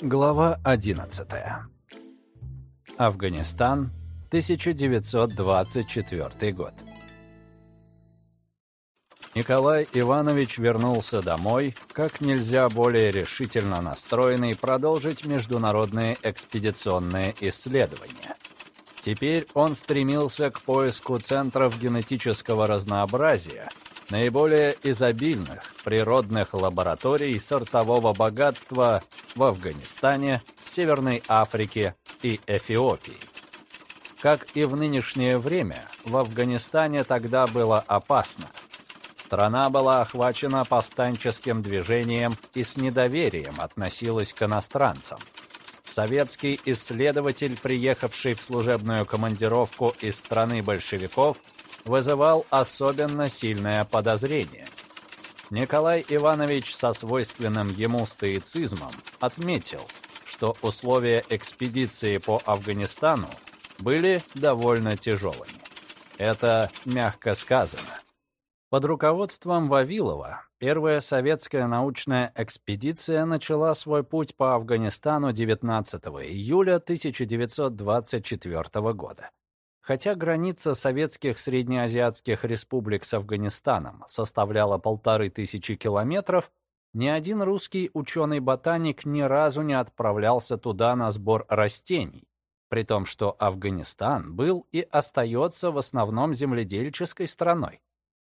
Глава 11. Афганистан, 1924 год. Николай Иванович вернулся домой, как нельзя более решительно настроенный продолжить международные экспедиционные исследования. Теперь он стремился к поиску центров генетического разнообразия, наиболее изобильных природных лабораторий сортового богатства в Афганистане, Северной Африке и Эфиопии. Как и в нынешнее время, в Афганистане тогда было опасно. Страна была охвачена повстанческим движением и с недоверием относилась к иностранцам. Советский исследователь, приехавший в служебную командировку из страны большевиков, вызывал особенно сильное подозрение. Николай Иванович со свойственным ему стоицизмом отметил, что условия экспедиции по Афганистану были довольно тяжелыми. Это мягко сказано. Под руководством Вавилова первая советская научная экспедиция начала свой путь по Афганистану 19 июля 1924 года. Хотя граница советских среднеазиатских республик с Афганистаном составляла полторы тысячи километров, ни один русский ученый-ботаник ни разу не отправлялся туда на сбор растений, при том, что Афганистан был и остается в основном земледельческой страной.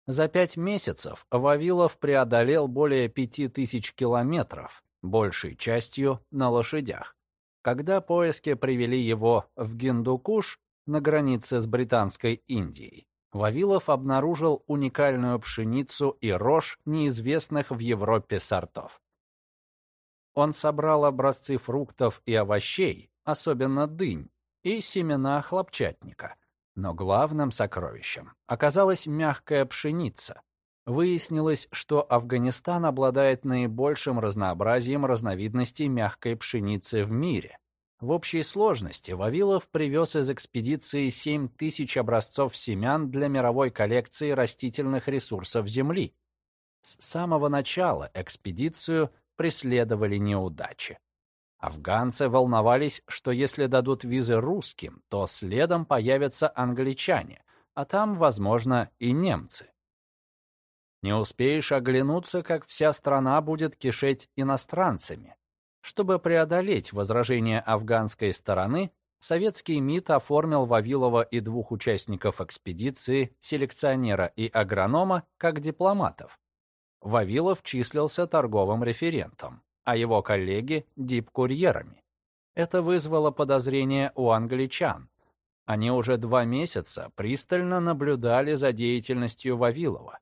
За пять месяцев Вавилов преодолел более пяти тысяч километров, большей частью на лошадях. Когда поиски привели его в Гиндукуш на границе с Британской Индией, Вавилов обнаружил уникальную пшеницу и рожь неизвестных в Европе сортов. Он собрал образцы фруктов и овощей, особенно дынь, и семена хлопчатника – но главным сокровищем оказалась мягкая пшеница. Выяснилось, что Афганистан обладает наибольшим разнообразием разновидностей мягкой пшеницы в мире. В общей сложности Вавилов привез из экспедиции 7 тысяч образцов семян для мировой коллекции растительных ресурсов Земли. С самого начала экспедицию преследовали неудачи. Афганцы волновались, что если дадут визы русским, то следом появятся англичане, а там, возможно, и немцы. Не успеешь оглянуться, как вся страна будет кишеть иностранцами. Чтобы преодолеть возражения афганской стороны, советский МИД оформил Вавилова и двух участников экспедиции, селекционера и агронома, как дипломатов. Вавилов числился торговым референтом а его коллеги — дипкурьерами. Это вызвало подозрения у англичан. Они уже два месяца пристально наблюдали за деятельностью Вавилова.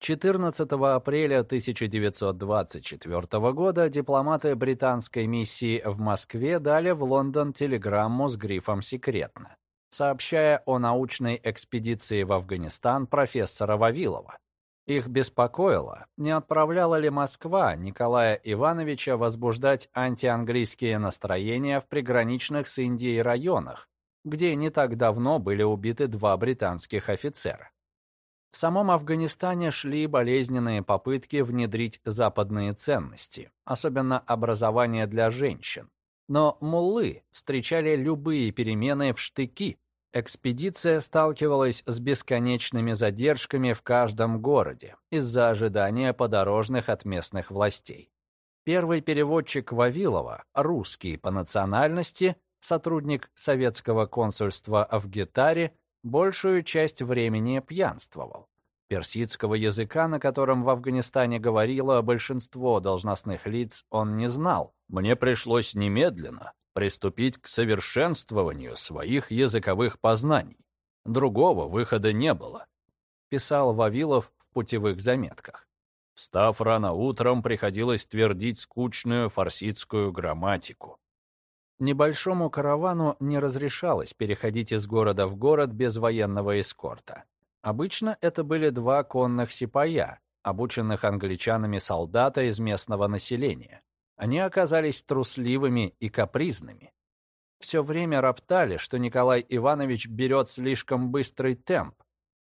14 апреля 1924 года дипломаты британской миссии в Москве дали в Лондон телеграмму с грифом «Секретно», сообщая о научной экспедиции в Афганистан профессора Вавилова. Их беспокоило, не отправляла ли Москва Николая Ивановича возбуждать антианглийские настроения в приграничных с Индией районах, где не так давно были убиты два британских офицера. В самом Афганистане шли болезненные попытки внедрить западные ценности, особенно образование для женщин. Но муллы встречали любые перемены в штыки, Экспедиция сталкивалась с бесконечными задержками в каждом городе из-за ожидания подорожных от местных властей. Первый переводчик Вавилова, русский по национальности, сотрудник советского консульства в Гитаре, большую часть времени пьянствовал. Персидского языка, на котором в Афганистане говорило большинство должностных лиц, он не знал. «Мне пришлось немедленно приступить к совершенствованию своих языковых познаний. Другого выхода не было, писал Вавилов в путевых заметках. Встав рано утром, приходилось твердить скучную фарсидскую грамматику. Небольшому каравану не разрешалось переходить из города в город без военного эскорта. Обычно это были два конных сипая, обученных англичанами солдата из местного населения. Они оказались трусливыми и капризными. Все время роптали, что Николай Иванович берет слишком быстрый темп.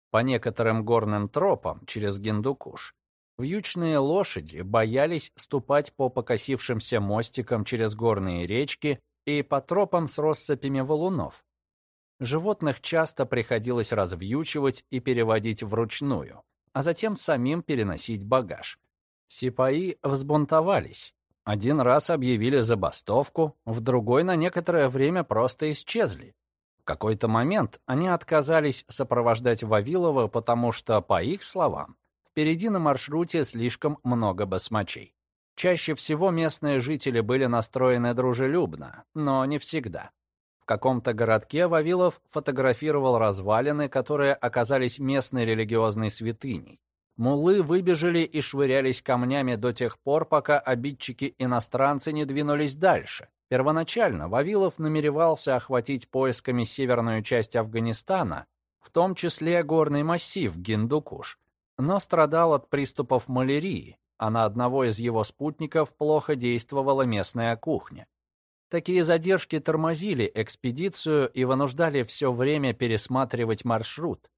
По некоторым горным тропам через Гиндукуш Вьючные лошади боялись ступать по покосившимся мостикам через горные речки и по тропам с россыпями валунов. Животных часто приходилось развьючивать и переводить вручную, а затем самим переносить багаж. Сипаи взбунтовались. Один раз объявили забастовку, в другой на некоторое время просто исчезли. В какой-то момент они отказались сопровождать Вавилова, потому что, по их словам, впереди на маршруте слишком много басмачей. Чаще всего местные жители были настроены дружелюбно, но не всегда. В каком-то городке Вавилов фотографировал развалины, которые оказались местной религиозной святыней. Мулы выбежали и швырялись камнями до тех пор, пока обидчики-иностранцы не двинулись дальше. Первоначально Вавилов намеревался охватить поисками северную часть Афганистана, в том числе горный массив Гиндукуш, но страдал от приступов малярии, а на одного из его спутников плохо действовала местная кухня. Такие задержки тормозили экспедицию и вынуждали все время пересматривать маршрут.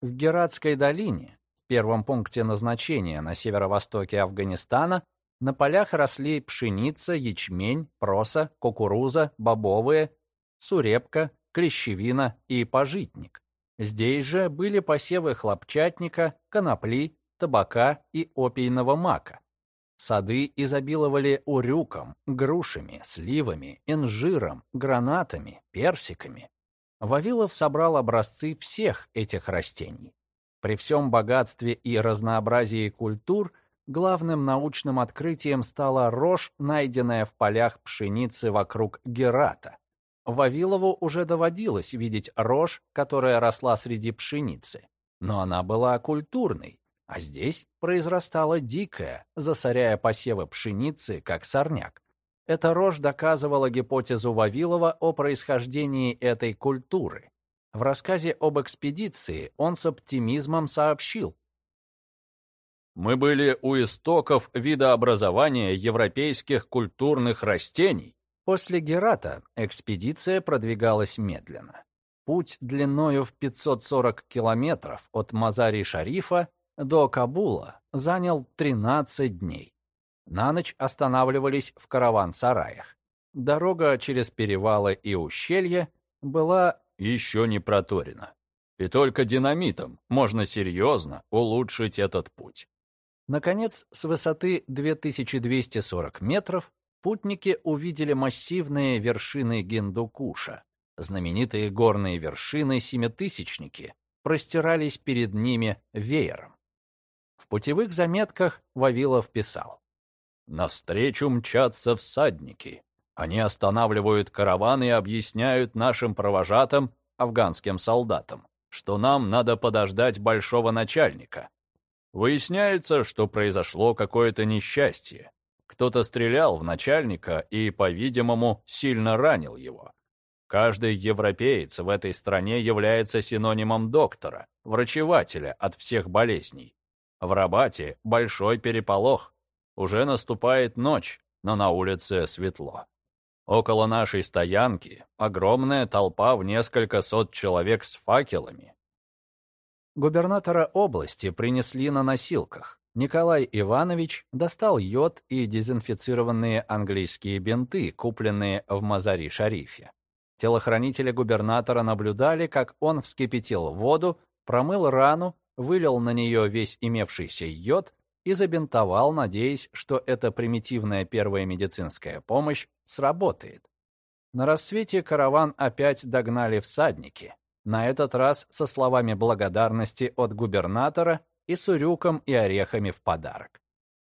В Гератской долине, в первом пункте назначения на северо-востоке Афганистана, на полях росли пшеница, ячмень, проса, кукуруза, бобовые, сурепка, клещевина и пожитник. Здесь же были посевы хлопчатника, конопли, табака и опийного мака. Сады изобиловали урюком, грушами, сливами, инжиром, гранатами, персиками. Вавилов собрал образцы всех этих растений. При всем богатстве и разнообразии культур главным научным открытием стала рожь, найденная в полях пшеницы вокруг Герата. Вавилову уже доводилось видеть рожь, которая росла среди пшеницы, но она была культурной, а здесь произрастала дикая, засоряя посевы пшеницы, как сорняк. Эта рожь доказывала гипотезу Вавилова о происхождении этой культуры. В рассказе об экспедиции он с оптимизмом сообщил. «Мы были у истоков видообразования европейских культурных растений». После Герата экспедиция продвигалась медленно. Путь длиною в 540 километров от Мазари-Шарифа до Кабула занял 13 дней. На ночь останавливались в караван-сараях. Дорога через перевалы и ущелья была еще не проторена. И только динамитом можно серьезно улучшить этот путь. Наконец, с высоты 2240 метров путники увидели массивные вершины Гиндукуша. Знаменитые горные вершины-семитысячники простирались перед ними веером. В путевых заметках Вавилов писал. «Навстречу мчатся всадники. Они останавливают караван и объясняют нашим провожатым, афганским солдатам, что нам надо подождать большого начальника. Выясняется, что произошло какое-то несчастье. Кто-то стрелял в начальника и, по-видимому, сильно ранил его. Каждый европеец в этой стране является синонимом доктора, врачевателя от всех болезней. В Рабате большой переполох. Уже наступает ночь, но на улице светло. Около нашей стоянки огромная толпа в несколько сот человек с факелами. Губернатора области принесли на носилках. Николай Иванович достал йод и дезинфицированные английские бинты, купленные в Мазари-Шарифе. Телохранители губернатора наблюдали, как он вскипятил воду, промыл рану вылил на нее весь имевшийся йод и забинтовал, надеясь, что эта примитивная первая медицинская помощь сработает. На рассвете караван опять догнали всадники, на этот раз со словами благодарности от губернатора и с урюком и орехами в подарок.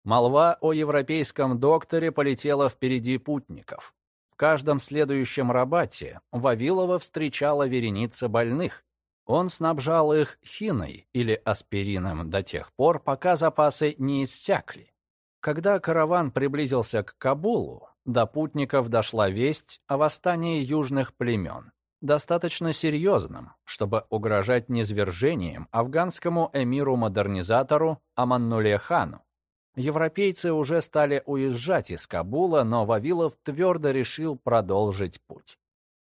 Молва о европейском докторе полетела впереди путников. В каждом следующем рабате Вавилова встречала вереница больных, он снабжал их хиной или аспирином до тех пор, пока запасы не иссякли. Когда караван приблизился к Кабулу, до путников дошла весть о восстании южных племен, достаточно серьезном, чтобы угрожать низвержением афганскому эмиру-модернизатору Аманнуле хану. Европейцы уже стали уезжать из Кабула, но Вавилов твердо решил продолжить путь.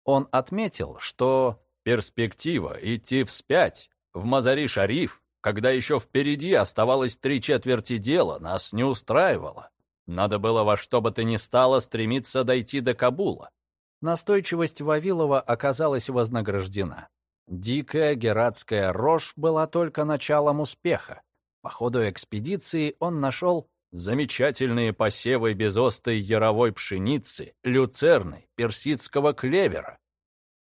Он отметил, что Перспектива идти вспять в Мазари-Шариф когда еще впереди оставалось три четверти дела, нас не устраивало. Надо было во что бы то ни стало стремиться дойти до Кабула. Настойчивость Вавилова оказалась вознаграждена. Дикая гератская рожь была только началом успеха. По ходу экспедиции он нашел замечательные посевы безостой яровой пшеницы, люцерны, персидского клевера.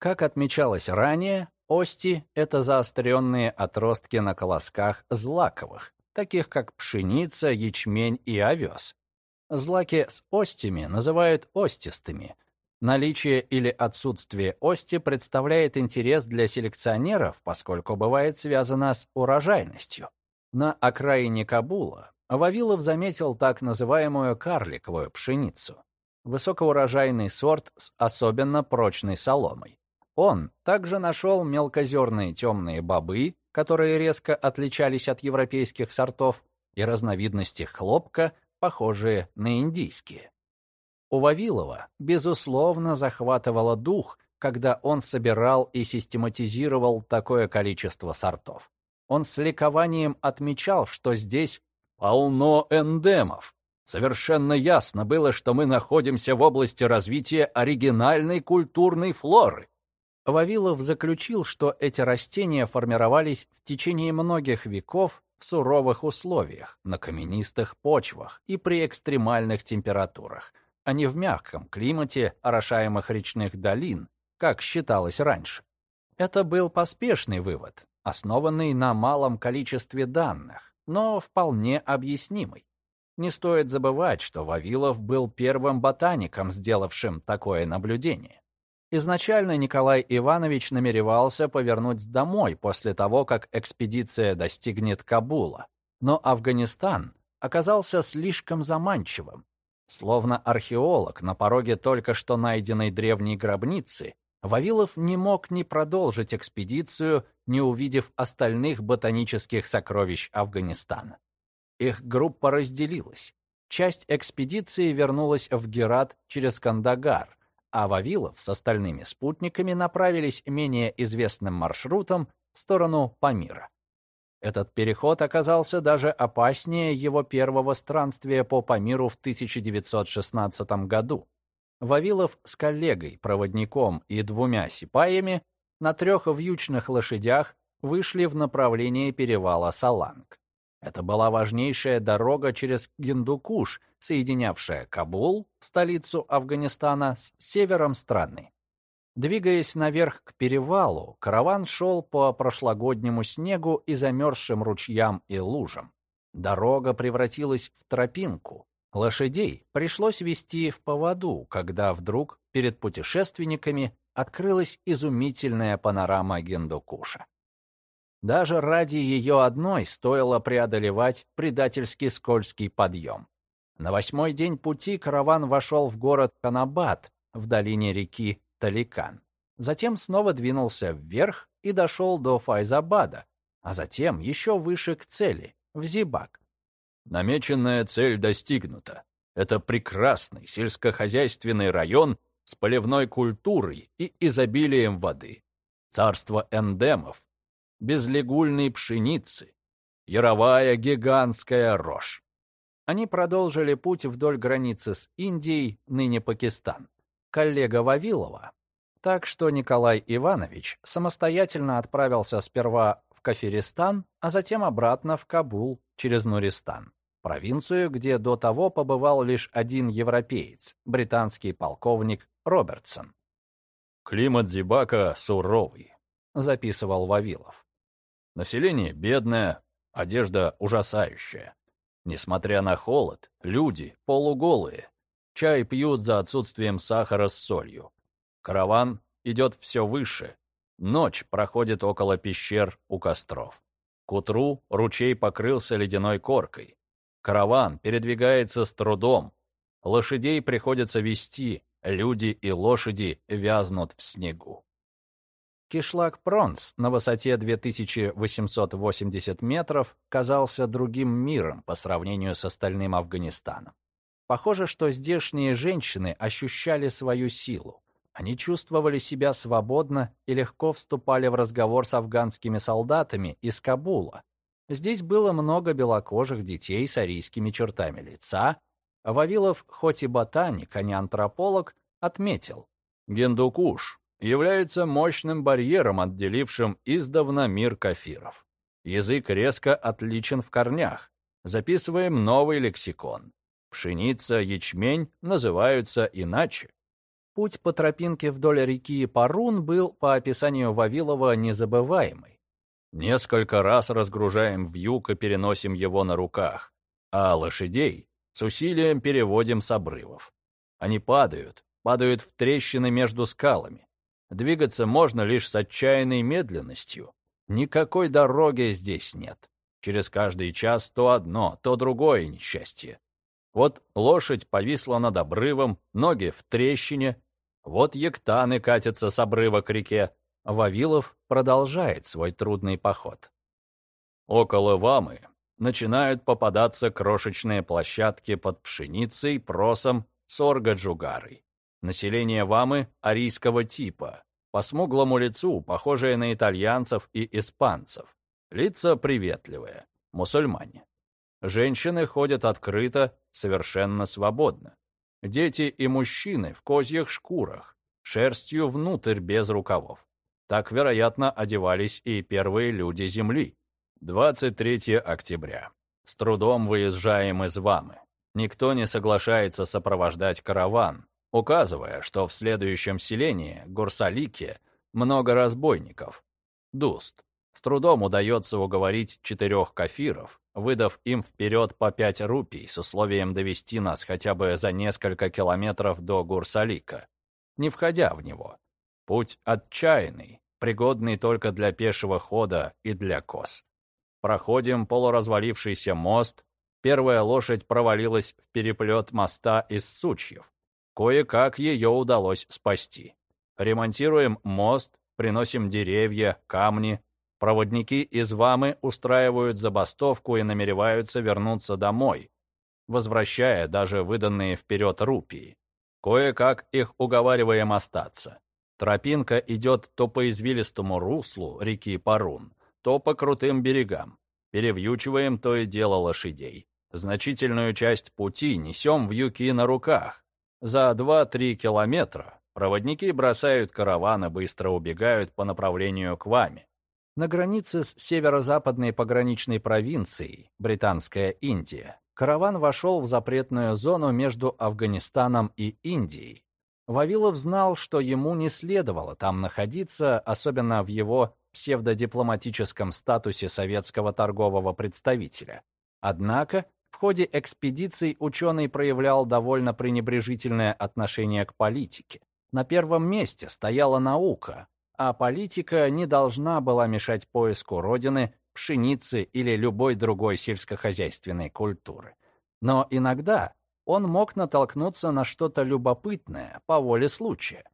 Как отмечалось ранее, Ости — это заостренные отростки на колосках злаковых, таких как пшеница, ячмень и овес. Злаки с остями называют остистыми. Наличие или отсутствие ости представляет интерес для селекционеров, поскольку бывает связано с урожайностью. На окраине Кабула Вавилов заметил так называемую карликовую пшеницу. Высокоурожайный сорт с особенно прочной соломой. Он также нашел мелкозерные темные бобы, которые резко отличались от европейских сортов, и разновидности хлопка, похожие на индийские. У Вавилова, безусловно, захватывало дух, когда он собирал и систематизировал такое количество сортов. Он с ликованием отмечал, что здесь полно эндемов. Совершенно ясно было, что мы находимся в области развития оригинальной культурной флоры. Вавилов заключил, что эти растения формировались в течение многих веков в суровых условиях, на каменистых почвах и при экстремальных температурах, а не в мягком климате орошаемых речных долин, как считалось раньше. Это был поспешный вывод, основанный на малом количестве данных, но вполне объяснимый. Не стоит забывать, что Вавилов был первым ботаником, сделавшим такое наблюдение. Изначально Николай Иванович намеревался повернуть домой после того, как экспедиция достигнет Кабула. Но Афганистан оказался слишком заманчивым. Словно археолог на пороге только что найденной древней гробницы, Вавилов не мог ни продолжить экспедицию, не увидев остальных ботанических сокровищ Афганистана. Их группа разделилась. Часть экспедиции вернулась в Герат через Кандагар, а Вавилов с остальными спутниками направились менее известным маршрутом в сторону Памира. Этот переход оказался даже опаснее его первого странствия по Памиру в 1916 году. Вавилов с коллегой, проводником и двумя сипаями на трех вьючных лошадях вышли в направлении перевала Саланг. Это была важнейшая дорога через Гиндукуш, соединявшая Кабул, столицу Афганистана, с севером страны. Двигаясь наверх к перевалу, караван шел по прошлогоднему снегу и замерзшим ручьям и лужам. Дорога превратилась в тропинку. Лошадей пришлось вести в поводу, когда вдруг перед путешественниками открылась изумительная панорама Гиндукуша. Даже ради ее одной стоило преодолевать предательский скользкий подъем. На восьмой день пути караван вошел в город Канабад в долине реки Таликан. Затем снова двинулся вверх и дошел до Файзабада, а затем еще выше к цели, в Зибак. Намеченная цель достигнута. Это прекрасный сельскохозяйственный район с поливной культурой и изобилием воды. Царство эндемов, безлегульной пшеницы, яровая гигантская рожь. Они продолжили путь вдоль границы с Индией, ныне Пакистан. Коллега Вавилова. Так что Николай Иванович самостоятельно отправился сперва в Кафиристан, а затем обратно в Кабул через Нуристан, провинцию, где до того побывал лишь один европеец, британский полковник Робертсон. «Климат Зибака суровый», — записывал Вавилов. Население бедное, одежда ужасающая. Несмотря на холод, люди полуголые. Чай пьют за отсутствием сахара с солью. Караван идет все выше. Ночь проходит около пещер у костров. К утру ручей покрылся ледяной коркой. Караван передвигается с трудом. Лошадей приходится вести, люди и лошади вязнут в снегу. Кишлак Пронс на высоте 2880 метров казался другим миром по сравнению с остальным Афганистаном. Похоже, что здешние женщины ощущали свою силу. Они чувствовали себя свободно и легко вступали в разговор с афганскими солдатами из Кабула. Здесь было много белокожих детей с арийскими чертами лица. Вавилов, хоть и ботаник, а не антрополог, отметил. Гендукуш является мощным барьером, отделившим издавна мир кафиров. Язык резко отличен в корнях. Записываем новый лексикон. Пшеница, ячмень называются иначе. Путь по тропинке вдоль реки Парун был, по описанию Вавилова, незабываемый. Несколько раз разгружаем вьюг и переносим его на руках, а лошадей с усилием переводим с обрывов. Они падают, падают в трещины между скалами. Двигаться можно лишь с отчаянной медленностью. Никакой дороги здесь нет. Через каждый час то одно, то другое несчастье. Вот лошадь повисла над обрывом, ноги в трещине. Вот ектаны катятся с обрыва к реке. Вавилов продолжает свой трудный поход. Около Вамы начинают попадаться крошечные площадки под пшеницей, просом, сорго-джугарой. Население Вамы арийского типа, по смуглому лицу, похожее на итальянцев и испанцев. Лица приветливые, мусульмане. Женщины ходят открыто, совершенно свободно. Дети и мужчины в козьих шкурах, шерстью внутрь без рукавов. Так, вероятно, одевались и первые люди Земли. 23 октября. С трудом выезжаем из Вамы. Никто не соглашается сопровождать караван, указывая, что в следующем селении, Гурсалике, много разбойников. Дуст. С трудом удается уговорить четырех кафиров, выдав им вперед по пять рупий с условием довести нас хотя бы за несколько километров до Гурсалика, не входя в него. Путь отчаянный, пригодный только для пешего хода и для коз. Проходим полуразвалившийся мост, первая лошадь провалилась в переплет моста из сучьев. Кое-как ее удалось спасти. Ремонтируем мост, приносим деревья, камни, Проводники из Вамы устраивают забастовку и намереваются вернуться домой, возвращая даже выданные вперед рупии. Кое-как их уговариваем остаться. Тропинка идет то по извилистому руслу реки Парун, то по крутым берегам. Перевьючиваем то и дело лошадей. Значительную часть пути несем в юки на руках. За 2-3 километра проводники бросают караван и быстро убегают по направлению к Ваме. На границе с северо-западной пограничной провинцией, Британская Индия, караван вошел в запретную зону между Афганистаном и Индией. Вавилов знал, что ему не следовало там находиться, особенно в его псевдодипломатическом статусе советского торгового представителя. Однако ходе экспедиций ученый проявлял довольно пренебрежительное отношение к политике. На первом месте стояла наука, а политика не должна была мешать поиску родины, пшеницы или любой другой сельскохозяйственной культуры. Но иногда он мог натолкнуться на что-то любопытное по воле случая.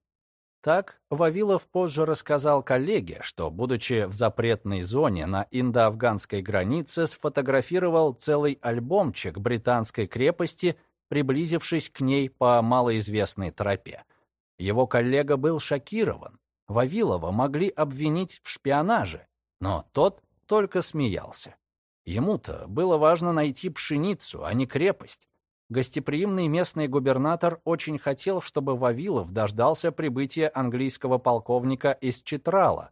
Так, Вавилов позже рассказал коллеге, что, будучи в запретной зоне на индо-афганской границе, сфотографировал целый альбомчик британской крепости, приблизившись к ней по малоизвестной тропе. Его коллега был шокирован. Вавилова могли обвинить в шпионаже, но тот только смеялся. Ему-то было важно найти пшеницу, а не крепость. Гостеприимный местный губернатор очень хотел, чтобы Вавилов дождался прибытия английского полковника из Читрала,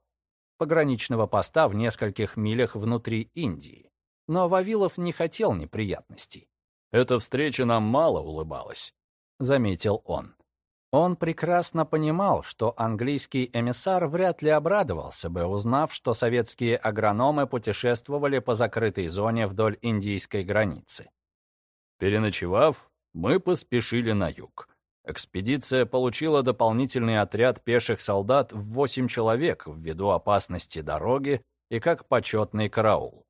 пограничного поста в нескольких милях внутри Индии. Но Вавилов не хотел неприятностей. «Эта встреча нам мало улыбалась», — заметил он. Он прекрасно понимал, что английский эмиссар вряд ли обрадовался бы, узнав, что советские агрономы путешествовали по закрытой зоне вдоль индийской границы. Переночевав, мы поспешили на юг. Экспедиция получила дополнительный отряд пеших солдат в 8 человек ввиду опасности дороги и как почетный караул.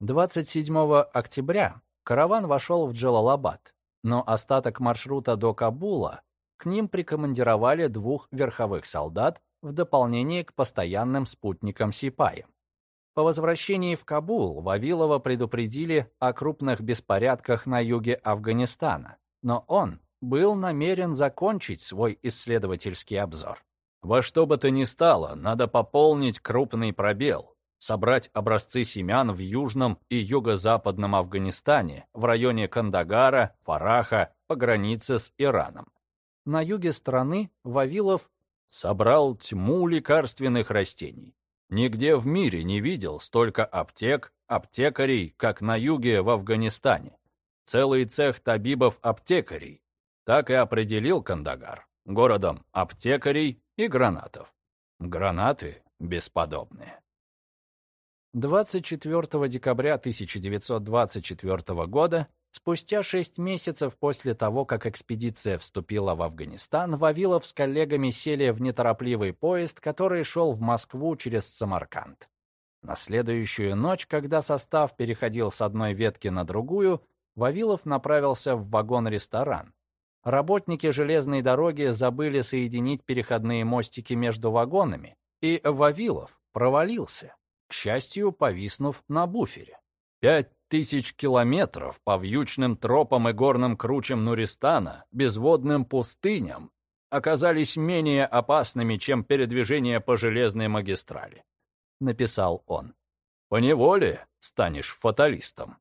27 октября караван вошел в Джалалабад, но остаток маршрута до Кабула к ним прикомандировали двух верховых солдат в дополнение к постоянным спутникам Сипаям. По возвращении в Кабул Вавилова предупредили о крупных беспорядках на юге Афганистана, но он был намерен закончить свой исследовательский обзор. Во что бы то ни стало, надо пополнить крупный пробел. собрать образцы семян в южном и юго-западном Афганистане, в районе Кандагара, Фараха, по границе с Ираном. На юге страны Вавилов собрал тьму лекарственных растений. Нигде в мире не видел столько аптек, аптекарей, как на юге в Афганистане. Целый цех табибов-аптекарей. Так и определил Кандагар городом аптекарей и гранатов. Гранаты бесподобные. 24 декабря 1924 года, спустя шесть месяцев после того, как экспедиция вступила в Афганистан, Вавилов с коллегами сели в неторопливый поезд, который шел в Москву через Самарканд. На следующую ночь, когда состав переходил с одной ветки на другую, Вавилов направился в вагон-ресторан. Работники железной дороги забыли соединить переходные мостики между вагонами, и Вавилов провалился к счастью, повиснув на буфере. Пять тысяч километров по вьючным тропам и горным кручам Нуристана, безводным пустыням, оказались менее опасными, чем передвижение по железной магистрали, — написал он. Поневоле станешь фаталистом.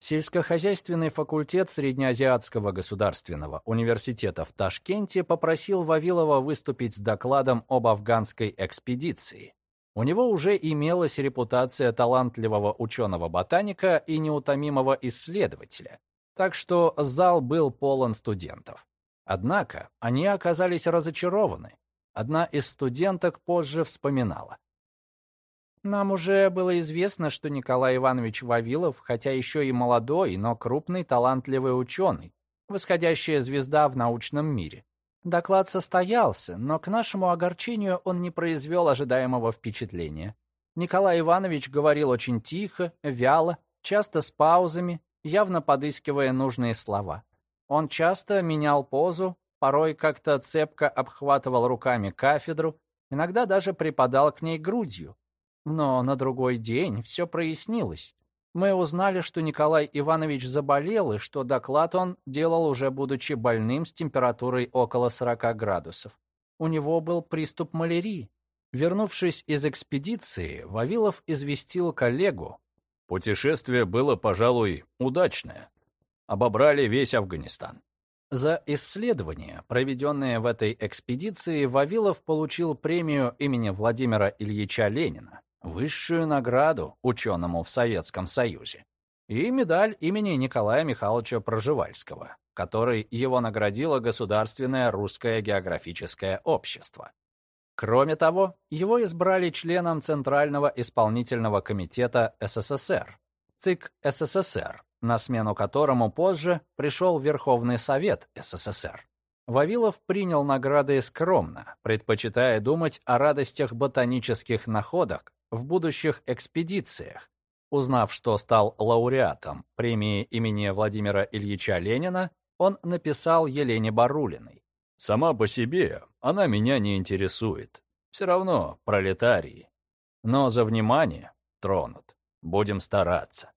Сельскохозяйственный факультет Среднеазиатского государственного университета в Ташкенте попросил Вавилова выступить с докладом об афганской экспедиции. У него уже имелась репутация талантливого ученого-ботаника и неутомимого исследователя, так что зал был полон студентов. Однако они оказались разочарованы. Одна из студенток позже вспоминала. Нам уже было известно, что Николай Иванович Вавилов, хотя еще и молодой, но крупный талантливый ученый, восходящая звезда в научном мире. Доклад состоялся, но к нашему огорчению он не произвел ожидаемого впечатления. Николай Иванович говорил очень тихо, вяло, часто с паузами, явно подыскивая нужные слова. Он часто менял позу, порой как-то цепко обхватывал руками кафедру, иногда даже припадал к ней грудью. Но на другой день все прояснилось. Мы узнали, что Николай Иванович заболел и что доклад он делал уже будучи больным с температурой около 40 градусов. У него был приступ малярии. Вернувшись из экспедиции, Вавилов известил коллегу. Путешествие было, пожалуй, удачное. Обобрали весь Афганистан. За исследования, проведенные в этой экспедиции, Вавилов получил премию имени Владимира Ильича Ленина высшую награду ученому в Советском Союзе и медаль имени Николая Михайловича Проживальского, которой его наградило Государственное русское географическое общество. Кроме того, его избрали членом Центрального исполнительного комитета СССР, ЦИК СССР, на смену которому позже пришел Верховный Совет СССР. Вавилов принял награды скромно, предпочитая думать о радостях ботанических находок в будущих экспедициях. Узнав, что стал лауреатом премии имени Владимира Ильича Ленина, он написал Елене Барулиной. «Сама по себе она меня не интересует. Все равно пролетарии. Но за внимание тронут. Будем стараться».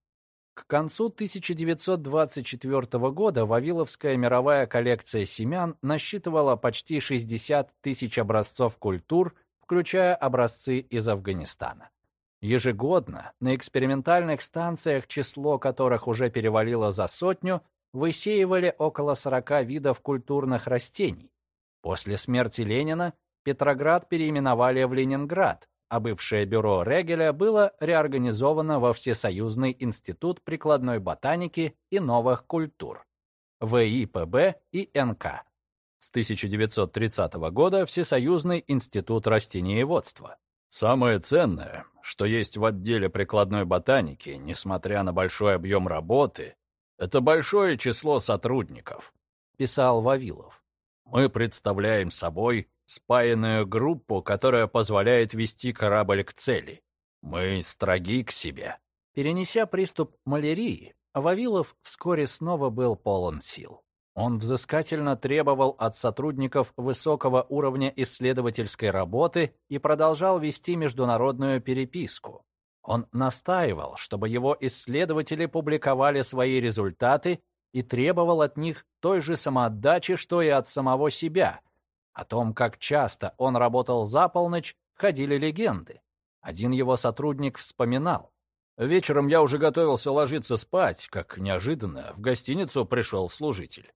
К концу 1924 года Вавиловская мировая коллекция семян насчитывала почти 60 тысяч образцов культур включая образцы из Афганистана. Ежегодно на экспериментальных станциях, число которых уже перевалило за сотню, высеивали около 40 видов культурных растений. После смерти Ленина Петроград переименовали в Ленинград, а бывшее бюро Регеля было реорганизовано во Всесоюзный институт прикладной ботаники и новых культур, ВИПБ и НК. С 1930 года Всесоюзный институт растениеводства. Самое ценное, что есть в отделе прикладной ботаники, несмотря на большой объем работы, это большое число сотрудников, писал Вавилов. Мы представляем собой спаянную группу, которая позволяет вести корабль к цели. Мы строги к себе. Перенеся приступ малярии, Вавилов вскоре снова был полон сил. Он взыскательно требовал от сотрудников высокого уровня исследовательской работы и продолжал вести международную переписку. Он настаивал, чтобы его исследователи публиковали свои результаты и требовал от них той же самоотдачи, что и от самого себя. О том, как часто он работал за полночь, ходили легенды. Один его сотрудник вспоминал. Вечером я уже готовился ложиться спать, как неожиданно в гостиницу пришел служитель.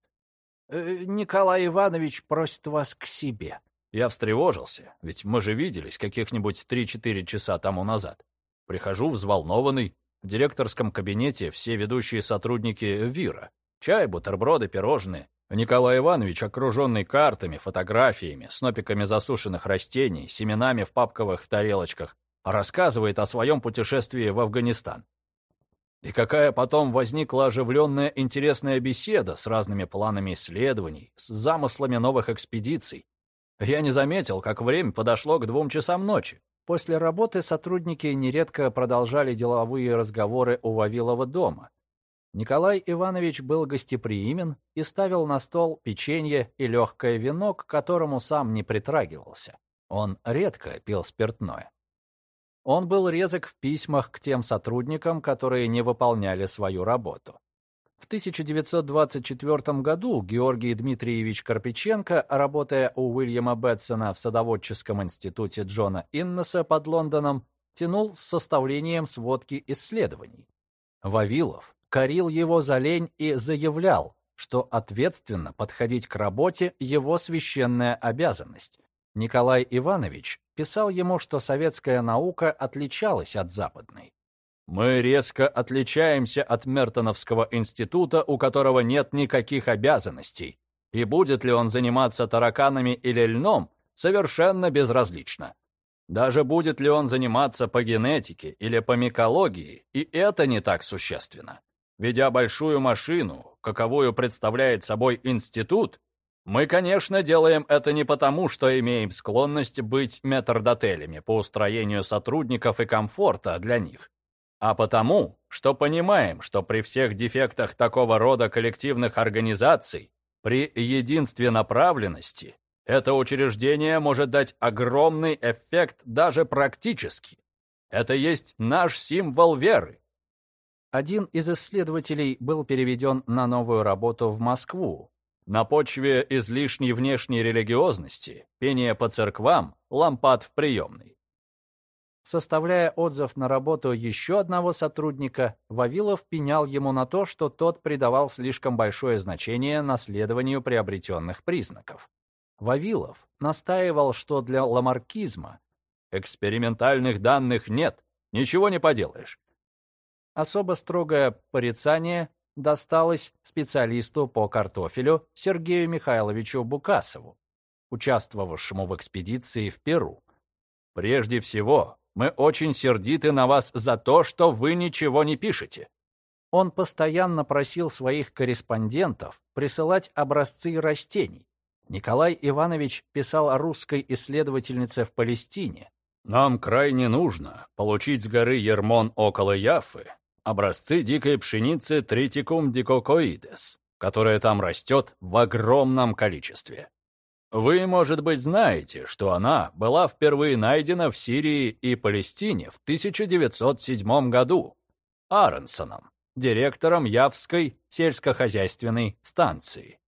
«Э, «Николай Иванович просит вас к себе». Я встревожился, ведь мы же виделись каких-нибудь 3-4 часа тому назад. Прихожу взволнованный. В директорском кабинете все ведущие сотрудники ВИРа. Чай, бутерброды, пирожные. Николай Иванович, окруженный картами, фотографиями, снопиками засушенных растений, семенами в папковых тарелочках, рассказывает о своем путешествии в Афганистан. И какая потом возникла оживленная интересная беседа с разными планами исследований, с замыслами новых экспедиций. Я не заметил, как время подошло к двум часам ночи. После работы сотрудники нередко продолжали деловые разговоры у Вавилова дома. Николай Иванович был гостеприимен и ставил на стол печенье и легкое вино, к которому сам не притрагивался. Он редко пил спиртное. Он был резок в письмах к тем сотрудникам, которые не выполняли свою работу. В 1924 году Георгий Дмитриевич Карпиченко, работая у Уильяма Бетсона в садоводческом институте Джона Иннеса под Лондоном, тянул с составлением сводки исследований. Вавилов корил его за лень и заявлял, что ответственно подходить к работе – его священная обязанность, Николай Иванович писал ему, что советская наука отличалась от западной. «Мы резко отличаемся от Мертоновского института, у которого нет никаких обязанностей, и будет ли он заниматься тараканами или льном, совершенно безразлично. Даже будет ли он заниматься по генетике или по микологии, и это не так существенно. Ведя большую машину, каковую представляет собой институт, мы, конечно, делаем это не потому, что имеем склонность быть метрдотелями по устроению сотрудников и комфорта для них, а потому, что понимаем, что при всех дефектах такого рода коллективных организаций, при единстве направленности, это учреждение может дать огромный эффект даже практически. Это есть наш символ веры. Один из исследователей был переведен на новую работу в Москву, на почве излишней внешней религиозности, пения по церквам, лампад в приемной. Составляя отзыв на работу еще одного сотрудника, Вавилов пенял ему на то, что тот придавал слишком большое значение наследованию приобретенных признаков. Вавилов настаивал, что для ламаркизма экспериментальных данных нет, ничего не поделаешь. Особо строгое порицание досталось специалисту по картофелю Сергею Михайловичу Букасову, участвовавшему в экспедиции в Перу. «Прежде всего, мы очень сердиты на вас за то, что вы ничего не пишете». Он постоянно просил своих корреспондентов присылать образцы растений. Николай Иванович писал о русской исследовательнице в Палестине. «Нам крайне нужно получить с горы Ермон около Яфы образцы дикой пшеницы Тритикум дикокоидес, которая там растет в огромном количестве. Вы, может быть, знаете, что она была впервые найдена в Сирии и Палестине в 1907 году Аронсоном, директором Явской сельскохозяйственной станции.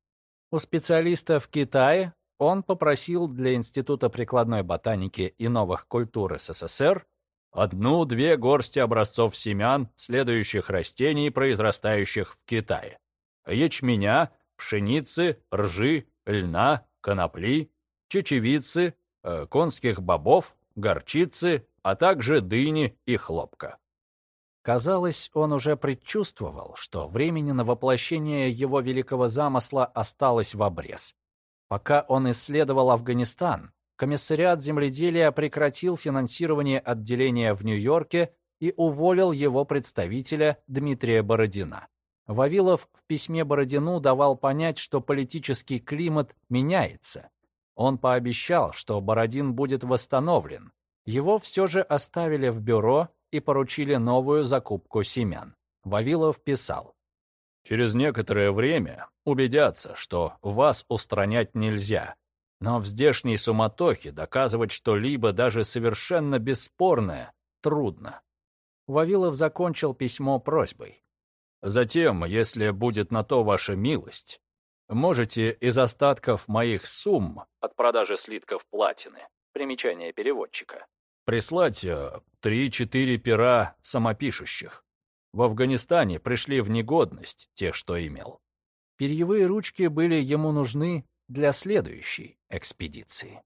У специалиста в Китае он попросил для Института прикладной ботаники и новых культур СССР Одну-две горсти образцов семян следующих растений, произрастающих в Китае. Ячменя, пшеницы, ржи, льна, конопли, чечевицы, э, конских бобов, горчицы, а также дыни и хлопка. Казалось, он уже предчувствовал, что времени на воплощение его великого замысла осталось в обрез. Пока он исследовал Афганистан, комиссариат земледелия прекратил финансирование отделения в Нью-Йорке и уволил его представителя Дмитрия Бородина. Вавилов в письме Бородину давал понять, что политический климат меняется. Он пообещал, что Бородин будет восстановлен. Его все же оставили в бюро и поручили новую закупку семян. Вавилов писал. «Через некоторое время убедятся, что вас устранять нельзя, но в здешней суматохе доказывать что-либо, даже совершенно бесспорное, трудно. Вавилов закончил письмо просьбой. «Затем, если будет на то ваша милость, можете из остатков моих сумм от продажи слитков платины, примечание переводчика, прислать э, три-четыре пера самопишущих. В Афганистане пришли в негодность те, что имел. Перьевые ручки были ему нужны для следующей экспедиции.